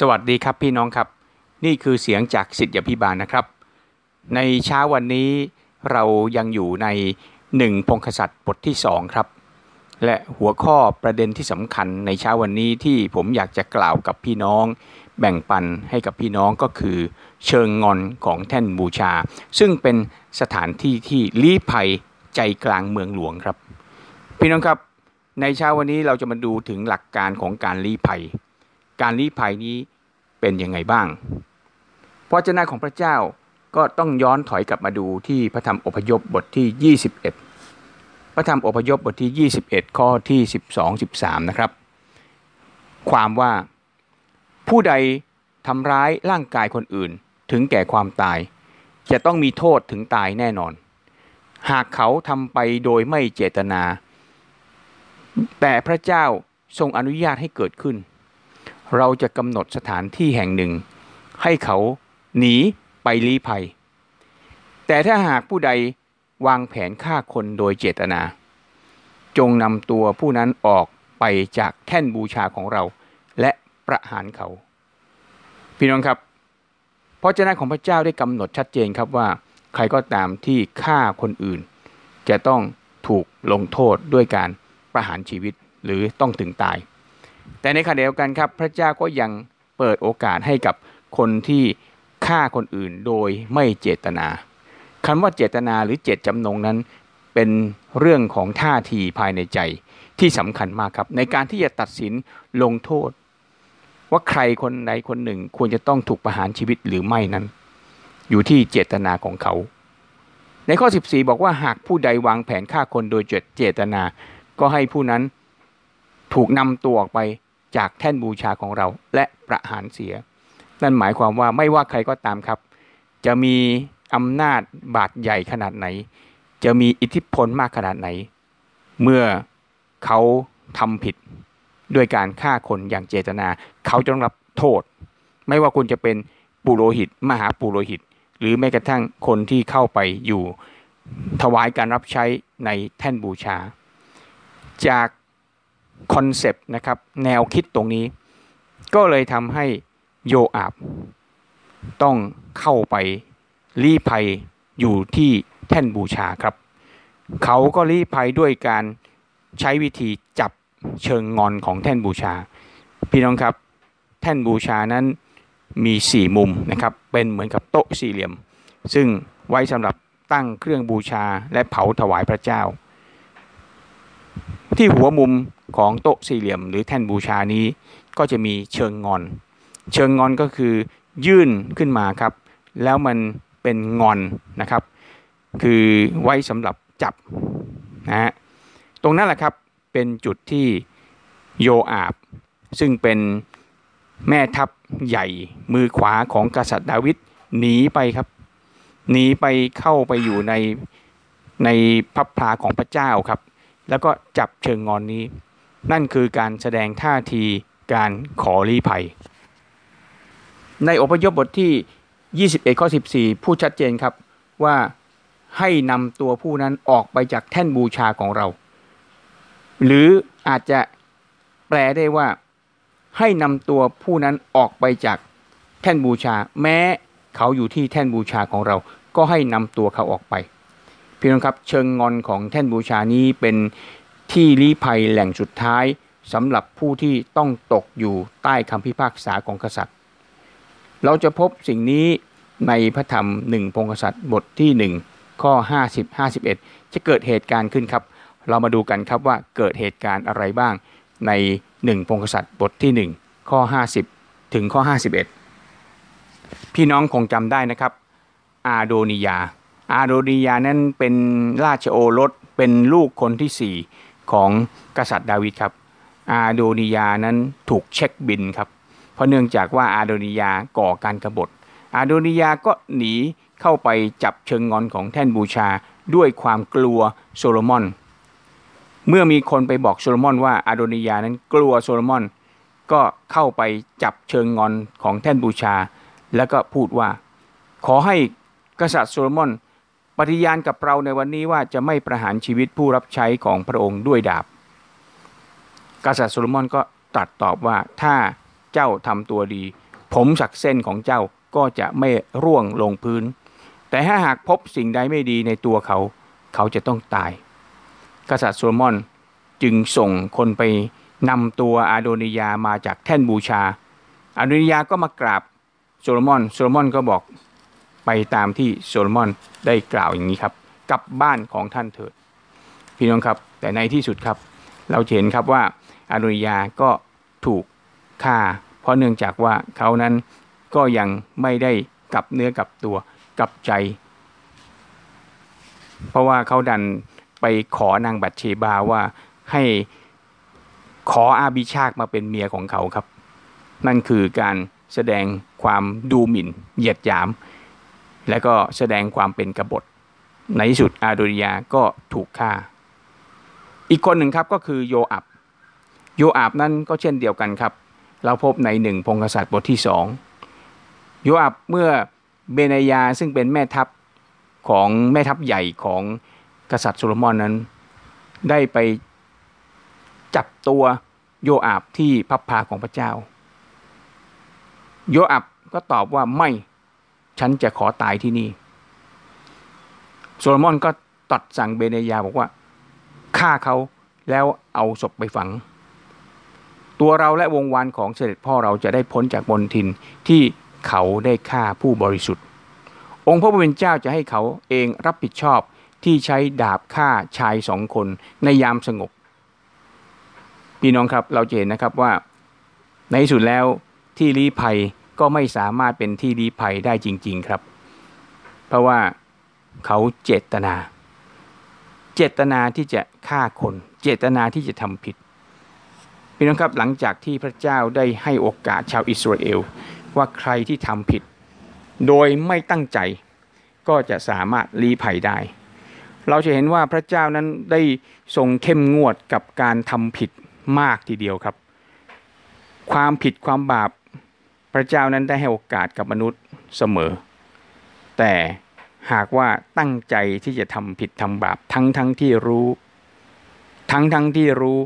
สวัสดีครับพี่น้องครับ นี่คือเสียงจากสิทธิพิบาลนะครับ ในเช้าวันนี้เรายังอยู่ในหนึ่งพงศษัตริย์บทที่สองครับ และหัวข้อประเด็นที่สำคัญในเช้าวันนี้ที่ผมอยากจะกล่าวกับพี่น้อง แบ่งปันให้กับพี่น้องก็คือ เชิงงอนของแท่นบูชา ซึ่งเป็นสถานที่ที่ลี้ภัยใจกลางเมืองหลวงครับ พี่น้องครับในเช้าวันนี้เราจะมาดูถึงหลักการของการลี้ภัย การลี้ภัยนี้เป็นยังไงบ้างพระเจ้าของพระเจ้าก็ต้องย้อนถอยกลับมาดูที่พระธรรมอพยพบทที่ 21 พระธรรมอพยพบทที่ 21 ข้อที่ 12 13 นะครับ ความว่าผู้ใดทำร้ายร่างกายคนอื่นถึงแก่ความตาย จะต้องมีโทษถึงตายแน่นอน หากเขาทำไปโดยไม่เจตนา แต่พระเจ้าทรงอนุญาตให้เกิดขึ้น เราจะกำหนดสถานที่แห่งหนึ่ง ให้เขาหนีไปลี้ภัย แต่ถ้าหากผู้ใดวางแผนฆ่าคนโดยเจตนา จงนำตัวผู้นั้นออกไปจากแท่นบูชาของเรา และประหารเขา พี่น้องครับเพราะเจ้าของพระเจ้าได้กำหนดชัดเจนครับว่า ใครก็ตามที่ฆ่าคนอื่น จะต้องถูกลงโทษด้วยการประหารชีวิตหรือต้องถึงตาย แต่ในขณะเดียวกันครับพระเจ้าก็ยังเปิดโอกาสให้กับคนที่ฆ่าคนอื่นโดยไม่เจตนาคำว่าเจตนาหรือเจตจำนงนั้นเป็นเรื่องของท่าทีภายในใจที่สำคัญมากครับ ในการที่จะตัดสินลงโทษ ว่าใครคนใดคนหนึ่งควรจะต้องถูกประหารชีวิตหรือไม่นั้น อยู่ที่เจตนาของเขา ในข้อ 14 บอกว่าหากผู้ใดวางแผนฆ่าคนโดยเจตนา ก็ให้ผู้นั้น ถูกนำตัวออกไปจากแท่นบูชาของเราและประหารเสีย นั่นหมายความว่าไม่ว่าใครก็ตามครับ จะมีอำนาจบาดใหญ่ขนาดไหน จะมีอิทธิพลมากขนาดไหน เมื่อเขาทำผิดด้วยการฆ่าคนอย่างเจตนา เขาจะต้องรับโทษ ไม่ว่าคุณจะเป็นปุโรหิต มหาปุโรหิต หรือแม้กระทั่งคนที่เข้าไปอยู่ถวายการรับใช้ในแท่นบูชา จาก คอนเซปต์นะครับแนวคิดตรงนี้ ก็เลยทำให้โยอาบ ต้องเข้าไปลี้ภัยอยู่ที่แท่นบูชาครับ เขาก็ลี้ภัยด้วยการใช้วิธีจับเชิงงอนของแท่นบูชา พี่น้องครับ แท่นบูชานั้นมีสี่มุมนะครับ เป็นเหมือนกับโต๊ะสี่เหลี่ยม ซึ่งไว้สำหรับตั้งเครื่องบูชาและเผาถวายพระเจ้า ที่หัวมุมของโต๊ะสี่เหลี่ยม หรือแท่นบูชานี้ ก็จะมีเชิงงอน เชิงงอนก็คือยื่นขึ้นมาครับ แล้วมันเป็นงอนนะครับ คือไว้สำหรับจับนะฮะตรงนั้นแหละครับเป็นจุดที่โยอาบ ซึ่งเป็นแม่ทัพใหญ่มือขวาของกษัตริย์ดาวิดหนีไปครับหนีไปเข้าไปอยู่ในในพับพลาของพระเจ้าครับ แล้วก็จับเชิงงอนนี้ นั่นคือการแสดงท่าทีการขอรีภัย ในอพยพบทที่ 21 ข้อ 14 พูดชัดเจนครับว่าให้นำตัวผู้นั้นออกไปจากแท่นบูชาของเรา หรืออาจจะแปลได้ว่าให้นำตัวผู้นั้นออกไปจากแท่นบูชา แม้เขาอยู่ที่แท่นบูชาของเรา ก็ให้นำตัวเขาออกไป พี่น้องครับเชิงงอนของแท่นบูชานี้เป็นที่ลี้ภัยแหล่งสุดท้ายสำหรับผู้ที่ต้องตกอยู่ใต้คำพิพากษาของกษัตริย์ เราจะพบสิ่งนี้ในพระธรรมหนึ่งพงศษัตริย์บทที่ 1 ข้อ 50 51 จะเกิดเหตุการณ์ขึ้นครับ เรามาดูกันครับว่าเกิดเหตุการณ์อะไรบ้างในหนึ่งพงศษัตริย์บทที่ 1 ข้อ 50 ถึงข้อ 51 พี่น้องคงจำได้นะครับ อาโดนิยา อาโดนิยานั้นเป็นราชโอรสเป็นลูกคนที่ 4 ของกษัตริย์ดาวิดครับ อาโดนิยานั้นถูกเช็คบิลครับ เพราะเนื่องจากว่าอาโดนิยาก่อการกบฏ อาโดนิยาก็หนีเข้าไปจับเชิงงอนของแท่นบูชาด้วยความกลัวโซโลมอน เมื่อมีคนไปบอกโซโลมอนว่าอาโดนิยานั้นกลัวโซโลมอน ก็เข้าไปจับเชิงงอนของแท่นบูชา แล้วก็พูดว่า ขอให้กษัตริย์โซโลมอน ปฏิญาณกับเราในวันนี้ว่าจะไม่ประหารชีวิตผู้รับใช้ของพระองค์ด้วยดาบ กษัตริย์โซโลมอนก็ตรัสตอบว่าถ้าเจ้าทำตัวดี ผมสักเส้นของเจ้าก็จะไม่ร่วงลงพื้น แต่ถ้าหากพบสิ่งใดไม่ดีในตัวเขา เขาจะต้องตาย กษัตริย์โซโลมอนจึงส่งคนไปนำตัวอาโดนิยามาจากแท่นบูชาอาโดนิยาก็มากราบโซโลมอน โซโลมอนก็บอก ไปตามที่โซโลมอนได้กล่าวอย่างนี้ครับกลับบ้านของท่านเถิด พี่น้องครับแต่ในที่สุดครับ เราเห็นครับว่าอาโดนิยาก็ถูกฆ่า เพราะเนื่องจากว่าเขานั้นก็ยังไม่ได้กลับเนื้อกลับตัวกลับใจ เพราะว่าเขาดันไปขอนางบัตเชบาว่าให้ขออาบิชากมาเป็นเมียของเขาครับ นั่นคือการแสดงความดูหมิ่นเหยียดหยาม และก็แสดงความเป็นกบฏ ในที่สุดอาโดริยาก็ถูกฆ่า อีกคนหนึ่งครับก็คือโยอับ โยอับนั้นก็เช่นเดียวกันครับ เราพบในหนึ่งพงศษัตริย์บทที่สองโยอับเมื่อเบนยาซึ่งเป็นแม่ทัพของแม่ทัพใหญ่ของกษัตริย์โซโลมอนนั้น ได้ไปจับตัวโยอาบที่พับพาของพระเจ้า โยอาบก็ตอบว่าไม่ ฉันจะขอตายที่นี่ โซโลมอนก็ตัดสั่งเบเนยาบอกว่าฆ่าเขาแล้วเอาศพไปฝัง ตัวเราและวงวานของเสด็จพ่อเราจะได้พ้นจากบนทินที่เขาได้ฆ่าผู้บริสุทธิ์ องค์พระผู้เป็นเจ้าจะให้เขาเองรับผิดชอบที่ใช้ดาบฆ่าชายสองคนในยามสงบพี่น้องครับเราเห็นนะครับว่า ในสุดแล้วที่ลี้ภัย ก็ไม่สามารถเป็นที่ลี้ภัยได้จริง ๆครับ เพราะว่าเขาเจตนา เจตนาที่จะฆ่าคน เจตนาที่จะทำผิดพี่น้องครับหลังจากที่พระเจ้าได้ให้โอกาสชาวอิสราเอลว่าใครที่ทำผิด โดยไม่ตั้งใจก็จะสามารถลี้ภัยได้ เราจะเห็นว่าพระเจ้านั้นได้ทรงเข้มงวดกับการทำผิดมากทีเดียวครับ ความผิดความบาป ระเจ้านั้นได้ให้โอกาสกับมนุษย์เสมอ แต่หากว่าตั้งใจที่จะทำผิดทำบาปทั้งทั้งที่รู้ ทั้งทั้งที่รู้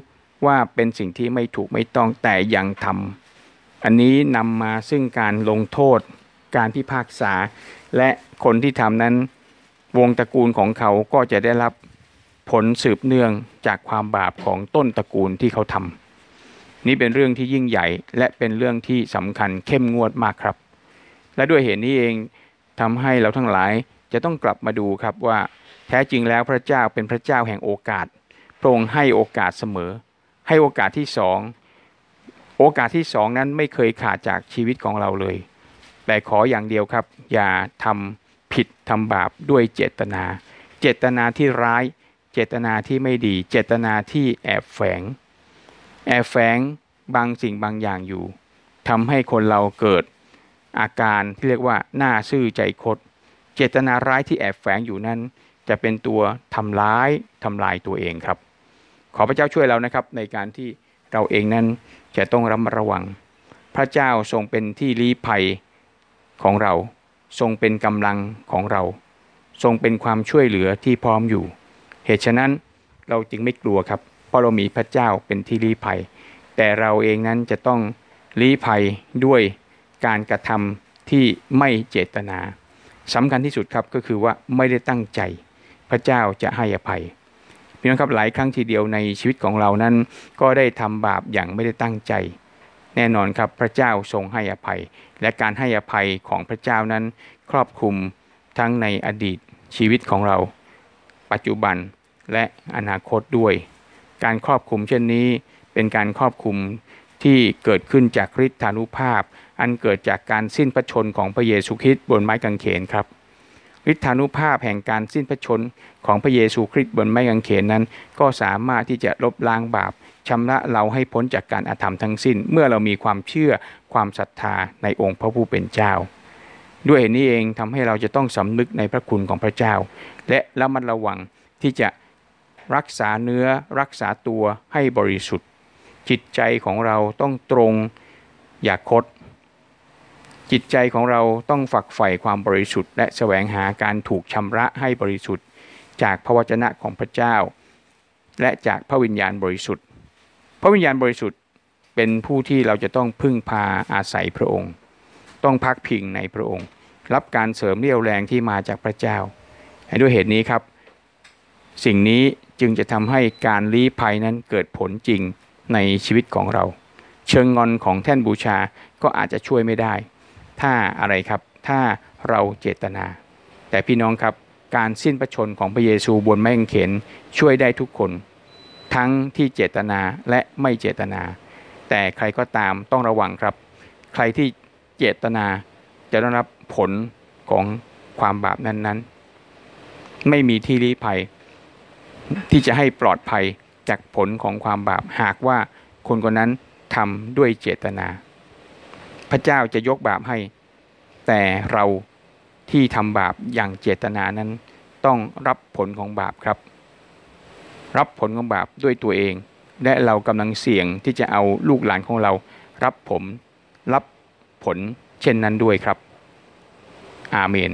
ว่าเป็นสิ่งที่ไม่ถูกไม่ต้องแต่ยังทำอันนี้นำมาซึ่งการลงโทษ การพิพากษา และคนที่ทำนั้น วงตระกูลของเขาก็จะได้รับผลสืบเนื่องจากความบาปของต้นตระกูลที่เขาทำ นี่เป็นเรื่องที่ยิ่งใหญ่ และเป็นเรื่องที่สำคัญเข้มงวดมากครับ และด้วยเหตุนี้เองทำให้เราทั้งหลายจะต้องกลับมาดูครับว่า แท้จริงแล้วพระเจ้าเป็นพระเจ้าแห่งโอกาสพระองค์ให้โอกาสเสมอ ให้โอกาสที่สองโอกาสที่สองนั้นไม่เคยขาดจากชีวิตของเราเลย แต่ขออย่างเดียวครับ อย่าทำผิดทำบาปด้วยเจตนา เจตนาที่ร้าย เจตนาที่ไม่ดี เจตนาที่แอบแฝง แอบแฝงบางสิ่งบางอย่างอยู่ทำให้คนเราเกิดอาการที่เรียกว่าหน้าซื่อใจคด เจตนาร้ายที่แอบแฝงอยู่นั้น จะเป็นตัวทำร้ายทำลายตัวเองครับ ขอพระเจ้าช่วยเรานะครับในการที่เราเองนั้นจะต้องระมัดระวัง พระเจ้าทรงเป็นที่ลี้ภัยของเรา ทรงเป็นกำลังของเรา ทรงเป็นความช่วยเหลือที่พร้อมอยู่ เหตุฉะนั้นเราจึงไม่กลัวครับ เพราะเรามีพระเจ้าเป็นที่ลี้ภัย แต่เราเองนั้นจะต้องลี้ภัยด้วยการกระทำที่ไม่เจตนาสำคัญที่สุดครับก็คือว่าไม่ได้ตั้งใจ พระเจ้าจะให้อภัยพี่น้องครับหลายครั้งทีเดียวในชีวิตของเรานั้น ก็ได้ทำบาปอย่างไม่ได้ตั้งใจ แน่นอนครับพระเจ้าทรงให้อภัย และการให้อภัยของพระเจ้านั้น ครอบคลุมทั้งในอดีตชีวิตของเรา ปัจจุบันและอนาคตด้วย การครอบคุมเช่นนี้ เป็นการครอบคุมที่เกิดขึ้นจากฤทธานุภาพ อันเกิดจากการสิ้นพระชนของพระเยซูคริสต์บนไม้กางเขนครับฤทธานุภาพแห่งการสิ้นพระชนของพระเยซูคริสต์บนไม้กางเขนนั้น ก็สามารถที่จะลบล้างบาปชำระเราให้พ้นจากการอาธรรมทั้งสิ้น เมื่อเรามีความเชื่อความศรัทธาในองค์พระผู้เป็นเจ้า ด้วยเหตุนี้เองทำให้เราจะต้องสำนึกในพระคุณของพระเจ้า และระมัดระวังที่จะ รักษาเนื้อรักษาตัวให้บริสุทธิ์ จิตใจของเราต้องตรงอย่าคด จิตใจของเราต้องฝักใฝ่ความบริสุทธิ์ และแสวงหาการถูกชำระให้บริสุทธิ์ จากพระวจนะของพระเจ้า และจากพระวิญญาณบริสุทธิ์ พระวิญญาณบริสุทธิ์เป็นผู้ที่เราจะต้องพึ่งพาอาศัยพระองค์ ต้องพักพิงในพระองค์ รับการเสริมเรี่ยวแรงที่มาจากพระเจ้า ด้วยเหตุนี้ครับ สิ่งนี้ จึงจะทำให้การลี้ภัยนั้นเกิดผลจริงในชีวิตของเรา เชิงงอนของแท่นบูชาก็อาจจะช่วยไม่ได้ ถ้าอะไรครับถ้าเราเจตนา แต่พี่น้องครับการสิ้นพระชนของพระเยซูบนไม้กางเขนช่วยได้ทุกคน ทั้งที่เจตนาและไม่เจตนา แต่ใครก็ตามต้องระวังครับ ใครที่เจตนาจะได้รับผลของความบาปนั้นๆ ไม่มีที่ลี้ภัย ที่จะให้ปลอดภัยจากผลของความบาปหากว่าคนคนนั้นทำด้วยเจตนา พระเจ้าจะยกบาปให้ แต่เราที่ทำบาปอย่างเจตนานั้น ต้องรับผลของบาปครับ รับผลของบาปด้วยตัวเอง และเรากำลังเสี่ยงที่จะเอาลูกหลานของเรา รับผมรับผลเช่นนั้นด้วยครับ อาเมน